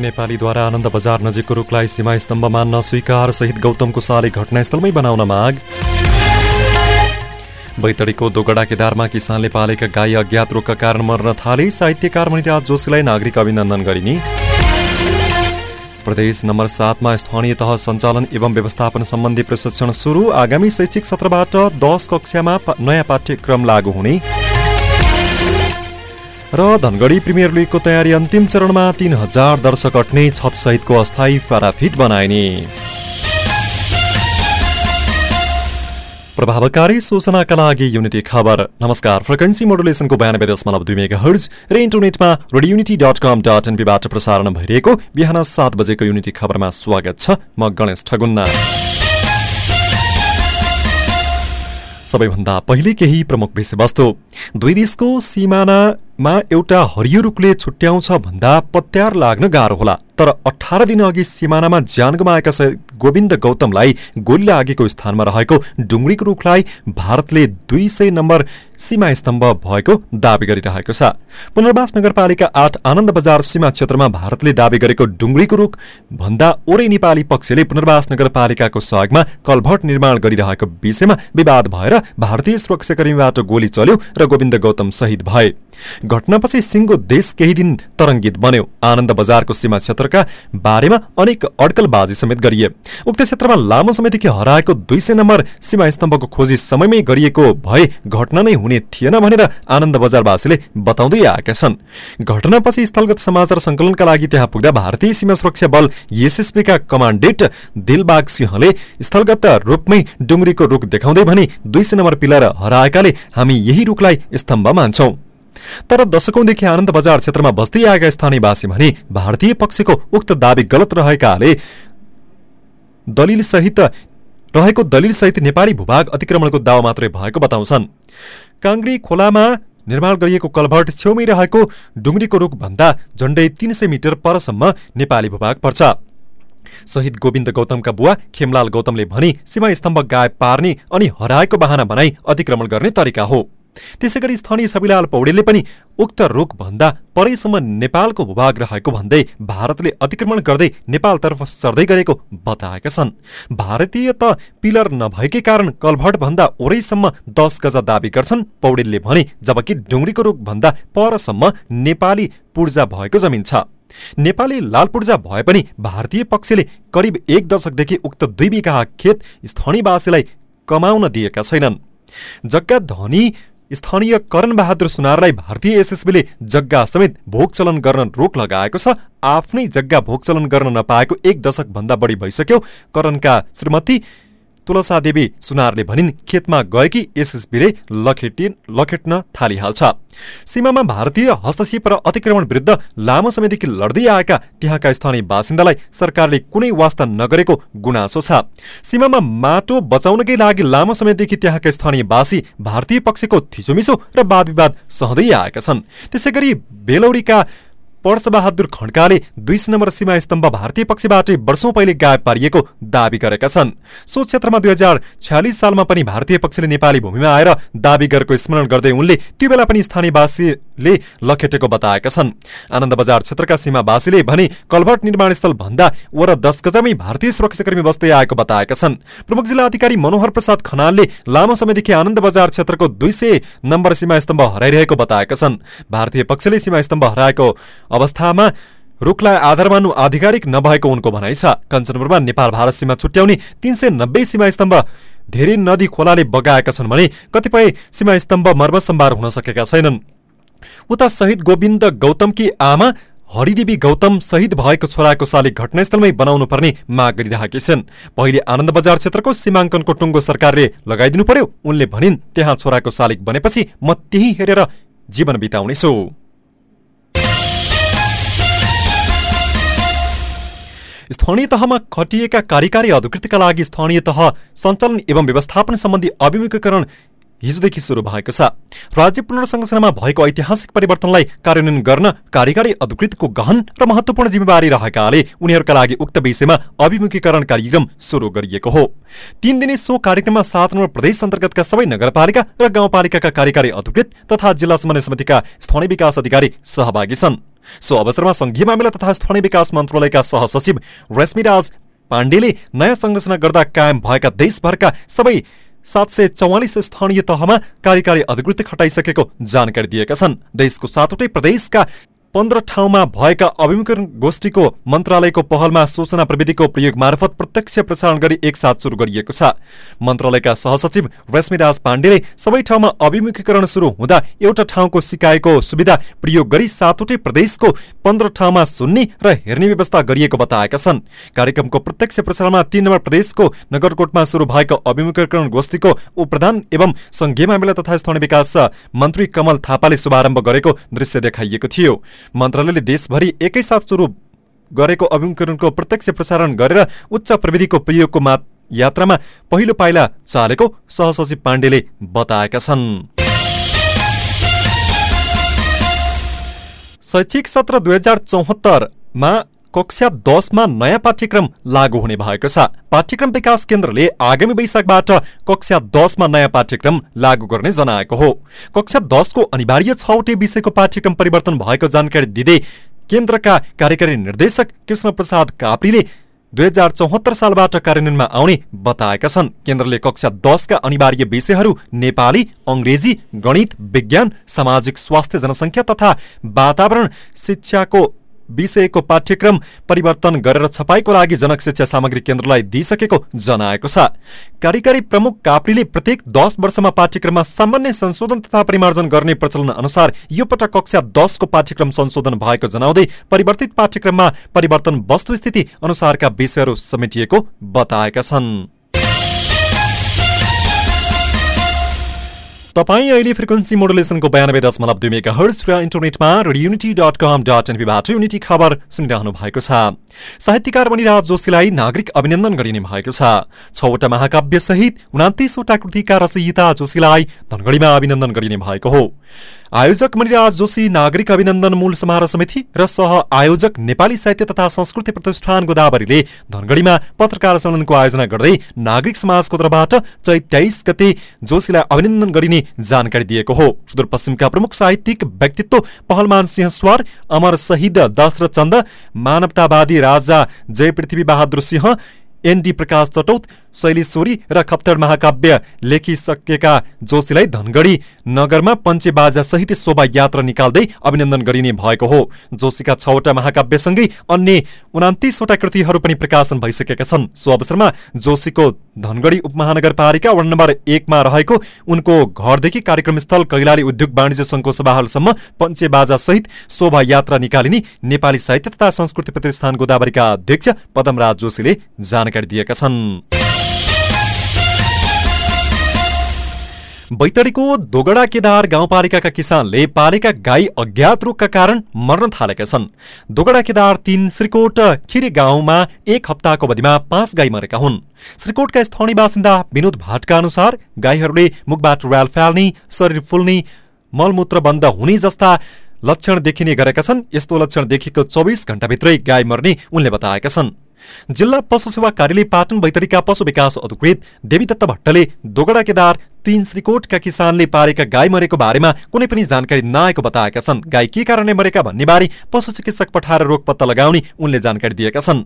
नेपालीद्वारा आनन्द बजार नजिकको रुखलाई सीमा स्तम्भ मान्न स्वीकार सहित गौतमको साले घटनास्थलमै बनाउन माग। बैतडीको दोगडा केदारमा किसानले पालेका गाई अज्ञात रोगका कारण मर्न थाले साहित्यकार मणिराज जोशीलाई नागरिक अभिनन्दन गरिने। प्रदेश नम्बर सातमा स्थानीय तह सञ्चालन एवं व्यवस्थापन सम्बन्धी प्रशिक्षण सुरु। आगामी शैक्षिक सत्रबाट दस कक्षामा नयाँ पाठ्यक्रम लागू हुने। र धनगढी प्रिमियर लिगको तयारी अन्तिम चरणमा तीन हजार दर्शक अट्ने छतसहितको अस्थायी प्याराफिट बनाइने। प्रभावकारी सूचनाका लागि युनिटी खबर। नमस्कार फ्रिक्वेन्सी मोडुलेसनको बयानब्बे दशमलव दुई मेगा हर्ज र इन्टरनेटमा radio unity dot com dot एनपीबाट प्रसारण भइरहेको बिहान सात बजेको युनिटी खबरमा स्वागत छ म गणेश ठगुन्ना। सबैभन्दा पहिले केही प्रमुख विषयवस्तु। दुई देशको सिमानामा एउटा हरियो रुखले छुट्याउँछ भन्दा पत्यार लाग्न गाह्रो होला। तर अठार दिन अघि सिमानामा ज्यान गुमाएका गोविन्द गौतमलाई गोली लागेको स्थानमा रहेको डुङ्ग्रीको रुखलाई भारतले दुई सय नम्बर सीमा स्तम्भ भएको दावी गरिरहेको छ। पुनर्वास नगरपालिका आठ आनन्द बजार सीमा क्षेत्रमा भारतले दावी गरेको डुङ्ग्रीको रुख भन्दा ओरै नेपाली पक्षले पुनर्वास नगरपालिकाको सहयोगमा कलभट निर्माण गरिरहेको विषयमा विवाद भएर भारतीय सुरक्षाकर्मीबाट गोली चल्यो र गोविन्द गौतम शहीद भए। घटनापछि सिङ्गो देश केही दिन तरङ्गित बन्यो। आनन्द बजारको सीमा क्षेत्रका बारेमा अनेक अड्कलबाजी समेत गरिए। उक्त क्षेत्रमा लामो समयदेखि हराएको दुई सय नम्बर सीमा स्तम्भको खोजी समयमै गरिएको भए घटना नै हुने थिएन भनेर आनन्द बजारवासीले बताउँदै आएका छन्। घटनापछि स्थलगत समाचार सङ्कलनका लागि त्यहाँ पुग्दा भारतीय सीमा सुरक्षा बल एसएसपीका कमान्डेन्ट दिलबाग सिंहले स्थलगत रूपमै डुङ्ग्रीको रुख देखाउँदै भने दुई सय नम्बर पिलर हराएकाले हामी यही रुखलाई स्तम्भ मान्छौं। तर दशकौंदेखि आनन्द बजार क्षेत्रमा बस्दै आएका स्थानीयवासी भने भारतीय पक्षको उक्त दावी गलत रहेकाले दलिल सहित रहेको दलिल सहित नेपाली भूभाग अतिक्रमणको दावा मात्रै भएको बताउँछन्। काङ्ग्री खोलामा निर्माण गरिएको कलभर्ट छेउमै रहेको डुङ्ग्रीको रुख भन्दा झण्डै तीन सय मिटर परसम्म नेपाली भूभाग पर्छ। शहीद गोविन्द गौतमका बुवा खेमलाल गौतमले भनी सीमा स्तम्भ गायब पार्ने अनि हराएको बाहना बनाई अतिक्रमण गर्ने तरिका हो। त्यसै गरी स्थानीय छविलाल पौडेलले पनि उक्त भन्दा परैसम्म नेपालको भूभाग रहेको भन्दै भारतले अतिक्रमण गर्दै नेपालतर्फ सर्दै गरेको बताएका छन्। भारतीय त पिलर नभएकै कारण कलभट भन्दा ओरैसम्म दस गजा दावी गर्छन् पौडेलले भने जबकि डुङ्ग्रीको भन्दा परसम्म नेपाली पूर्जा भएको जमिन छ। नेपाली लाल पूर्जा भए पनि भारतीय पक्षले करिब एक दशकदेखि उक्त दुई बिघा खेत स्थानीयवासीलाई कमाउन दिएका छैनन्। जग्गा धनी स्थानीय करण बहादुर सुनारलाई भारतीय एसएसबीले जग्गा समेत भोग चलन गर्न रोक लगाएको छ। आफ्नै जग्गा भोग चलन गर्न नपाएको एक दशक बढी भइसक्यो। करणका श्रीमती तुलसा देवी सुनारले भनिन् खेतमा गएकी एसएसबीले लखेटिन लखेट्न थालिहाल्छ। सीमामा भारतीय हस्तक्षेप र अतिक्रमण विरुद्ध लामो समयदेखि लड्दै आएका त्यहाँका स्थानीय बासिन्दालाई सरकारले कुनै वास्ता नगरेको गुनासो छ। सीमामा माटो बचाउनकै लागि लामो समयदेखि त्यहाँका स्थानीयवासी भारतीय पक्षको थिचोमिचो र वाद विवाद सहँदै आएका छन्। त्यसै गरी बेलौरीका पर्सबहादुर खड्काले दुई नम्बर सीमा स्तम्भ भारतीय पक्षबाटै वर्षौं पहिले गायब पारिएको दावी गरेका छन्। सो क्षेत्रमा दुई हजार छ्यालिस सालमा पनि भारतीय पक्षले नेपाली भूमिमा आएर दावी गरेको स्मरण गर्दै उनले त्यो बेला पनि स्थानीयवासीले लखेटेको बताएका छन्। आनन्द बजार क्षेत्रका सीमावासीले भने कलभट निर्माण स्थल भन्दा वर दस गजामै भारतीय सुरक्षाकर्मी बस्दै आएको बताएका छन्। प्रमुख जिल्ला अधिकारी मनोहर प्रसाद खनालले लामो समयदेखि आनन्द बजार क्षेत्रको दुई सय नम्बर सीमा स्तम्भ हराइरहेको बताएका छन्। भारतीय पक्षले सीमा स्तम्भ हराएको अवस्थामा रुखलाई आधार मान्नु आधिकारिक नभएको उनको भनाइ छ। कञ्चनपुरमा नेपाल भारत सीमा छुट्याउने तीन सय नब्बे सीमा स्तम्भ धेरै नदी खोलाले बगाएका छन् भने कतिपय सीमा स्तम्भ मर्मसम्भार हुन सकेका छैनन्। उता शहीद गोविन्द गौतमकी आमा हरिदेवी गौतम शहीद भएको छोराको शालिग घटनास्थलमै बनाउनु पर्ने माग गरिरहेकी छन्। पहिले आनन्द बजार क्षेत्रको सीमाङ्कनको टुङ्गो सरकारले लगाइदिनु पर्यो। उनले भनिन् त्यहाँ छोराको शालिग बनेपछि म त्यही हेरेर जीवन बिताउनेछु। स्थानीय तहमा खटिएका कार्यकारी अधिकृतका लागि स्थानीय तह सञ्चालन एवं व्यवस्थापन सम्बन्धी अभिमुखीकरण हिजोदेखि सुरु भएको छ। राज्य पुनर्संरचनामा भएको ऐतिहासिक परिवर्तनलाई कार्यान्वयन गर्न कार्यकारी अधिकृतको गहन र महत्वपूर्ण जिम्मेवारी रहेकाले उनीहरूका लागि उक्त विषयमा अभिमुखीकरण कार्यक्रम सुरु गरिएको हो। तीन दिने सो कार्यक्रममा सात नम्बर प्रदेश अन्तर्गतका सबै नगरपालिका र गाउँपालिकाका कार्यकारी अधिकृत तथा जिल्ला समन्वय समितिका स्थानीय विकास अधिकारी सहभागी छन्। सो अवसरमा संघीय मामिला तथा स्थानीय विकास मन्त्रालयका सहसचिव रश्मिराज पाण्डेले नयाँ संरचना गर्दा कायम भएका देशभरका सबै सात सय चौवालिस स्थानीय तहमा कार्यकारी अधिकृत खटाइसकेको जानकारी दिएका छन्। देशको सातवटै प्रदेशका पन्ध्र ठाउँमा भएका अभिमुखीकरण गोष्ठीको मन्त्रालयको पहलमा सूचना प्रविधिको प्रयोग मार्फत प्रत्यक्ष प्रसारण गरी एकसाथ सुरु गरिएको छ। मन्त्रालयका सहसचिव रश्मिराज पाण्डेले सबै ठाउँमा अभिमुखीकरण सुरु हुँदा एउटा ठाउँको सिकाएको सुविधा प्रयोग गरी सातवटै प्रदेशको पन्ध्र ठाउँमा सुन्ने र हेर्ने व्यवस्था गरिएको बताएका छन्। कार्यक्रमको प्रत्यक्ष प्रसारणमा तीन नम्बर प्रदेशको नगरकोटमा सुरु भएको अभिमुखीकरण गोष्ठीको उपप्रधान एवं संघीय मामिला तथा स्थानीय विकास मन्त्री कमल थापाले शुभारम्भ गरेको दृश्य देखाइएको थियो। मन्त्रालयले देशभरि एकैसाथ सुरु गरेको अभिमुखीकरणको प्रत्यक्ष प्रसारण गरेर उच्च प्रविधिको प्रयोगको यात्रामा पहिलो पाइला चालेको सहसचिव पाण्डेले बताएका छन्। शैक्षिक सत्र दुई हजार चौहत्तरमा कक्षा दसमा नयाँ पाठ्यक्रम लागू हुने भएको छ। पाठ्यक्रम विकास केन्द्रले आगामी वैशाखबाट कक्षा दसमा नयाँ पाठ्यक्रम लागू गर्ने जनाएको हो। कक्षा दसको अनिवार्य छवटै विषयको पाठ्यक्रम परिवर्तन भएको जानकारी दिँदै केन्द्रका कार्यकारी निर्देशक कृष्ण प्रसाद काप्रीले दुई हजार चौहत्तर सालबाट कार्यान्वयनमा आउने बताएका छन्। केन्द्रले कक्षा दसका अनिवार्य विषयहरू नेपाली अङ्ग्रेजी गणित विज्ञान सामाजिक स्वास्थ्य जनसङ्ख्या तथा वातावरण शिक्षाको विषयको पाठ्यक्रम परिवर्तन गरेर छपाईको लागि जनक शिक्षा सामग्री केन्द्रलाई दिइसकेको जनाएको छ। कार्यकारी प्रमुख काप्रीले प्रत्येक दस वर्षमा पाठ्यक्रममा सामान्य संशोधन तथा परिमार्जन गर्ने प्रचलन अनुसार यो पटक कक्षा दसको पाठ्यक्रम संशोधन भएको जनाउँदै परिवर्तित पाठ्यक्रममा परिवर्तन वस्तुस्थिति अनुसारका विषयहरू समेटिएको बताएका छन्। तपाईँ अहिले फ्रिक्वेन्सी मोडुलेसनको बयानब्बे दशमलव दुई मेगा हर्स र इन्टरनेटमा युनिटी डट कम डट एनपीबाट युनिटी खबर सुनिरहनु भएको छ। साहित्यकार मणिराज जोशीलाई नागरिक अभिनन्दन गरिने भएको छ। छवटा महाकाव्य सहित उनातिसवटा कृतिका रचयिता जोशीलाई धनगढीमा अभिनन्दन गरिने भएको हो। आयोजक मणिराज जोशी नागरिक अभिनन्दन मूल समारोह समिति र सह आयोजक नेपाली साहित्य तथा संस्कृति प्रतिष्ठान गोदावरीले धनगढीमा पत्रकार सम्मेलनको आयोजना गर्दै नागरिक समाजको तर्फबाट चैत तेइस गते जोशीलाई अभिनन्दन गरिने जानकारी दिएको हो। सुदूरपश्चिमका प्रमुख साहित्यिक व्यक्तित्व पहलमान सिंह स्वार अमर शहीद दशरथ चन्द मानवतावादी राजा जय पृथ्वी बहादुर सिंह एनडी प्रकाश चटौत शैलीश्वरी र खप्तर महाकाव्य लेखिसकेका जोशीलाई धनगढी नगरमा पञ्चेबाजा सहित शोभायात्रा निकाल्दै अभिनन्दन गरिने भएको हो। जोशीका छवटा महाकाव्यसँगै अन्य उनातिसवटा कृतिहरू पनि प्रकाशन भइसकेका छन्। सो अवसरमा जोशीको धनगढी उपमहानगरपालिका वार्ड नम्बर एकमा रहेको उनको घरदेखि कार्यक्रम स्थल कैलाली उद्योग वाणिज्य सङ्घको सभाहरूसम्म पञ्चेबाजा सहित शोभायात्रा निकालिने नेपाली साहित्य तथा संस्कृति प्रतिष्ठान गोदावरीका अध्यक्ष पदमराज जोशीले जानकारी दिएका छन्। बैतडीको दोगडा केदार गाउँपालिकाका किसानले पालेका गाई अज्ञात रोगका कारण मर्न थालेका छन्। दोगडा केदार तीन श्रीकोट खिरे गाउँमा एक हप्ताको अवधिमा पाँच गाई मरेका हुन्। श्रीकोटका स्थानीय बासिन्दा विनोद भाटका अनुसार गाईहरूले मुखबाट र्याल फाल्ने शरीर फुल्ने मलमूत्र बन्द हुने जस्ता लक्षण देखिने गरेका छन्। यस्तो लक्षण देखेको चौबिस घण्टाभित्रै गाई मर्ने उनले बताएका छन्। जिल्ला पशु सेवा कार्यालय पाटन बैतडीका पशु विकास अधिकृत देवीदत्त भट्टले दोगडा केदार तीन श्रीकोटका किसानले पारेका गाई मरेको बारेमा कुनै पनि जानकारी नआएको बताएका छन्। गाई के कारणले मरेका भन्ने बारे पशु चिकित्सक पठाएर रोग पत्ता लगाउने उनले जानकारी दिएका छन्।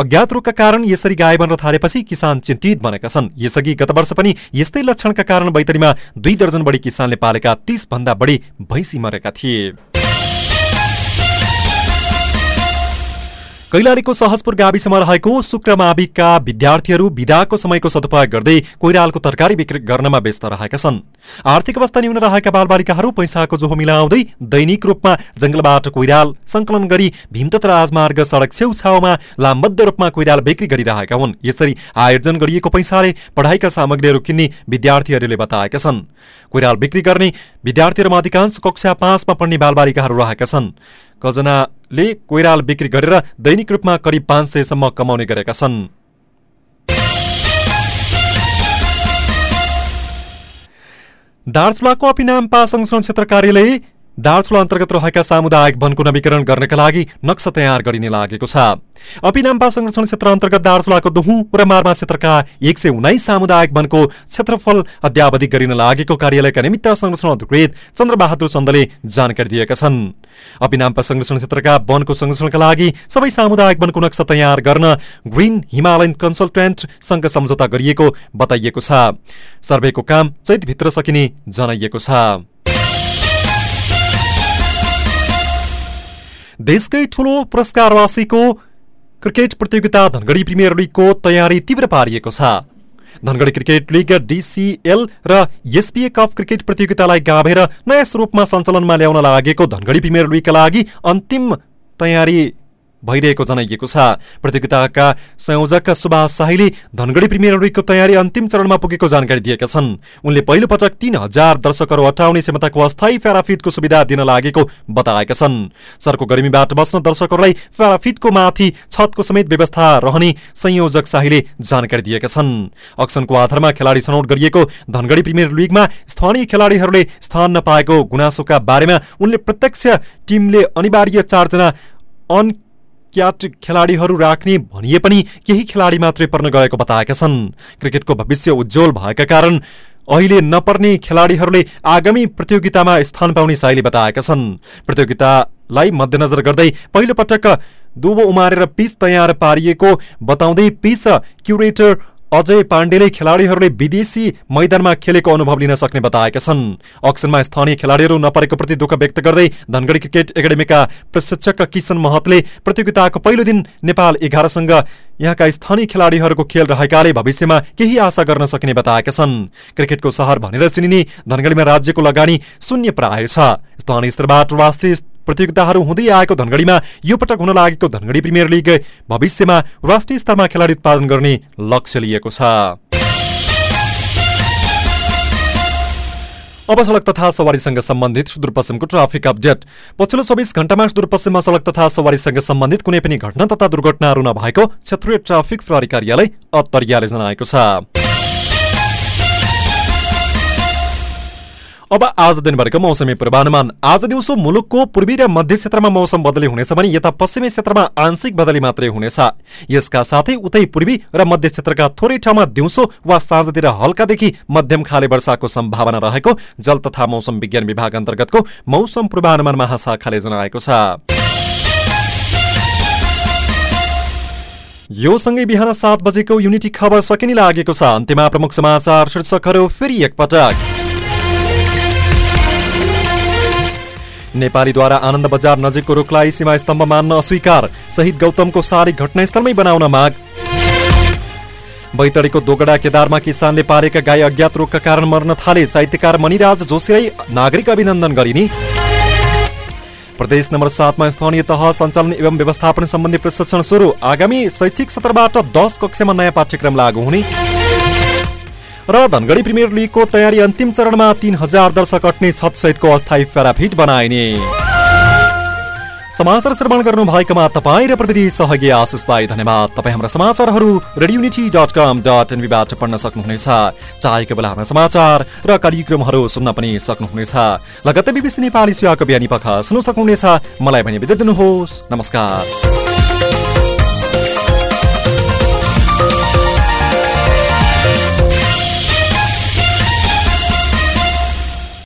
अज्ञात रोगका कारण यसरी गाई बन्न थालेपछि किसान चिन्तित बनेका छन्। यसअघि गत वर्ष पनि यस्तै लक्षणका कारण बैतरीमा दुई दर्जन बढी किसानले पालेका तीस भन्दा बढी भैँसी मरेका थिए। कैलालीको सहजपुर गाविसमा रहेको शुक्रमाविकका विद्यार्थीहरू विदाको समयको सदुपयोग गर्दै कोइरालको तरकारी बिक्री गर्नमा व्यस्त रहेका छन्। आर्थिक अवस्था न्यून रहेका बालबालिकाहरू पैसाको जोहो मिलाउँदै दैनिक रूपमा जंगलबाट कोइराल संकलन गरी भीमतत राजमार्ग सड़क छेउछाउमा लामबद्ध रूपमा कोइराल बिक्री गरिरहेका हुन्। यसरी आयोजन गरिएको पैसाले पढाइका सामग्रीहरू किन्ने विद्यार्थीहरूले बताएका छन्। कोइराल बिक्री गर्ने विद्यार्थीहरूमा अधिकांश कक्षा पाँचमा पढ्ने बालबालिकाहरू रहेका छन्। कजनाले कोइराल बिक्री गरेर दैनिक रूपमा करिब पाँच सयसम्म कमाउने गरेका छन्। दार्चुलाको अपिनाम पासङ क्षेत्र कार्यालय दार्चुला अन्तर्गत रहेका सामुदायिक वनको नवीकरण गर्नका लागि नक्सा तयार गरिने लागेको छ। अपिनाम्पा संरक्षण क्षेत्र अन्तर्गत दार्चुलाको दोहुँ र मार्मा क्षेत्रका एक सय उन्नाइस सामुदायिक वनको क्षेत्रफल अध्यावधिक गरिन लागेको कार्यालयका निमित्त संरक्षण अधिकृत चन्द्रबहादुर चन्दले जानकारी दिएका छन्। अपिनाम्पा संरक्षण क्षेत्रका वनको संरक्षणका लागि सबै सामुदायिक वनको नक्सा तयार गर्न ग्रिन हिमालयन कन्सल्टेन्टसँग सम्झौता गरिएको बताइएको छ। सर्वेको काम चैतभित्र सकिने जनाइएको छ। देशकै ठूलो पुरस्कार राशिको क्रिकेट प्रतियोगिता धनगढी प्रिमियर लिगको तयारी तीव्र पारिएको छ। धनगढी क्रिकेट लिग डिसिएल र एसपिए कप क्रिकेट प्रतियोगितालाई गाभेर नयाँ स्वरूपमा सञ्चालनमा ल्याउन लागेको धनगढी प्रिमियर लिगका लागि अन्तिम तयारी भइरहेको जनाइएको छ। प्रतियोगिताका संयोजक सुभाष शाहीले धनगढी प्रिमियर लिगको तयारी अन्तिम चरणमा पुगेको जानकारी दिएका छन्। उनले पहिलो पटक तीन हजार दर्शकहरू हटाउने क्षमताको अस्थायी प्याराफिटको सुविधा दिन लागेको बताएका छन्। सरको गर्मीबाट बस्न दर्शकहरूलाई प्याराफिटको माथि छतको समेत व्यवस्था रहने संयोजक शाहीले जानकारी दिएका छन्। अक्सनको आधारमा खेलाडी छनौट गरिएको धनगढी प्रिमियर लिगमा स्थानीय खेलाडीहरूले स्थान नपाएको गुनासोका बारेमा उनले प्रत्यक्ष टिमले अनिवार्य चारजना अन क्याट खेलाडीहरू राख्ने भनिए पनि केही खेलाडी मात्रै पर्न गएको बताएका छन्। क्रिकेटको भविष्य उज्जवल भएका कारण अहिले नपर्ने खेलाडीहरूले आगामी प्रतियोगितामा स्थान पाउने साइली बताएका छन्। प्रतियोगितालाई मध्यनजर गर्दै पहिलो पटक दुबो उमारेर पिच तयार पारिएको बताउँदै पिच क्युरेटर अजय पाण्डेले खेलाडीहरूले विदेशी मैदानमा खेलेको अनुभव लिन सक्ने बताएका छन्। अक्सनमा स्थानीय खेलाडीहरू नपरेको प्रति दुःख व्यक्त गर्दै धनगढी क्रिकेट एकाडेमीका प्रशिक्षक किशन महतले प्रतियोगिताको पहिलो दिन नेपाल एघारसँग यहाँका स्थानीय खेलाडीहरूको खेल रहेकाले भविष्यमा केही आशा गर्न सकिने बताएका छन्। क्रिकेटको सहर भनेर चिनिने धनगढीमा राज्यको लगानी शून्य प्राय छ। स्थानीय स्तरबाट राष्ट्रिय प्रतियोगिताहरू हुँदै आएको धनगढीमा यो पटक हुन लागेको धनगढी प्रिमियर लिग भविष्यमा राष्ट्रिय स्तरमा खेलाडी उत्पादन गर्ने लक्ष्य लिएको छ। अब सड़क तथा सवारीसँग सम्बन्धित सुदूरपश्चिमको ट्राफिक अपडेट। पछिल्लो चौबिस घण्टामा सुदूरपश्चिममा सड़क तथा सवारीसँग सम्बन्धित कुनै पनि घटना तथा दुर्घटनाहरू नभएको क्षेत्रीय ट्राफिक प्रहरी कार्यालय अत्तरियाले जनाएको छ। अब आज दिनभरिको मौसमी पूर्वानुमान। आज दिउँसो मुलुकको पूर्वी र मध्य क्षेत्रमा मौसम बदली हुनेछ भने यता पश्चिमी क्षेत्रमा आंशिक बदली मात्रै हुनेछ। यसका साथै उतै पूर्वी र मध्य क्षेत्रका थोरै ठाउँमा दिउँसो वा साँझतिर हल्कादेखि मध्यम खाले वर्षाको सम्भावना रहेको जल तथा मौसम विज्ञान विभाग अन्तर्गतको मौसम पूर्वानुमान महाशाखाले जनाएको छ। यो सँगै बिहान सात बजेको युनिटी खबर सकिने लागेको छ। अन्त्यमा प्रमुख समाचार शीर्षकहरू फेरि एकपटक। नेपालीद्वारा आनन्द बजार नजिकको रुखलाई सीमा स्तम्भ मान्न अस्वीकार। शहीद गौतमको सारी घटनास्थलमै बनाउन माग। बैतडीको दोगडा केदारमा किसानले पारेका गाई अज्ञात रोगका कारण मर्न थाले साहित्यकार मणिराज जोशीलाई नागरिक अभिनन्दन गरिने। प्रदेश नम्बर सातमा स्थानीय तह सञ्चालन एवं व्यवस्थापन सम्बन्धी प्रशिक्षण सुरु। आगामी शैक्षिक सत्रबाट दस कक्षामा नयाँ पाठ्यक्रम लागू हुने। र धनगढी प्रिमियर लिगको तयारी अन्तिम चरणमा तीन हजार दर्शक अट्ने छतसहितको अस्थायी प्याराफिट बनाइने। समाचार श्रवण गर्नु भएकोमा तपाईँ र प्रविधि सहयोगी आशिषलाई धन्यवाद। तपाईँ हाम्रा समाचारहरू रेडियोनिटी डट कम डट एनबीबाट पढ्न सक्नुहुनेछ। चाहेको बेला हाम्रा समाचार र कार्यक्रमहरू सुन्न पनि सक्नुहुनेछ। लगत्तै बिबिसी नेपाली सेवाको बिहानी पख सुन्न सक्नुहुनेछ। मलाई भने बिदा दिनुहोस्। नमस्कार।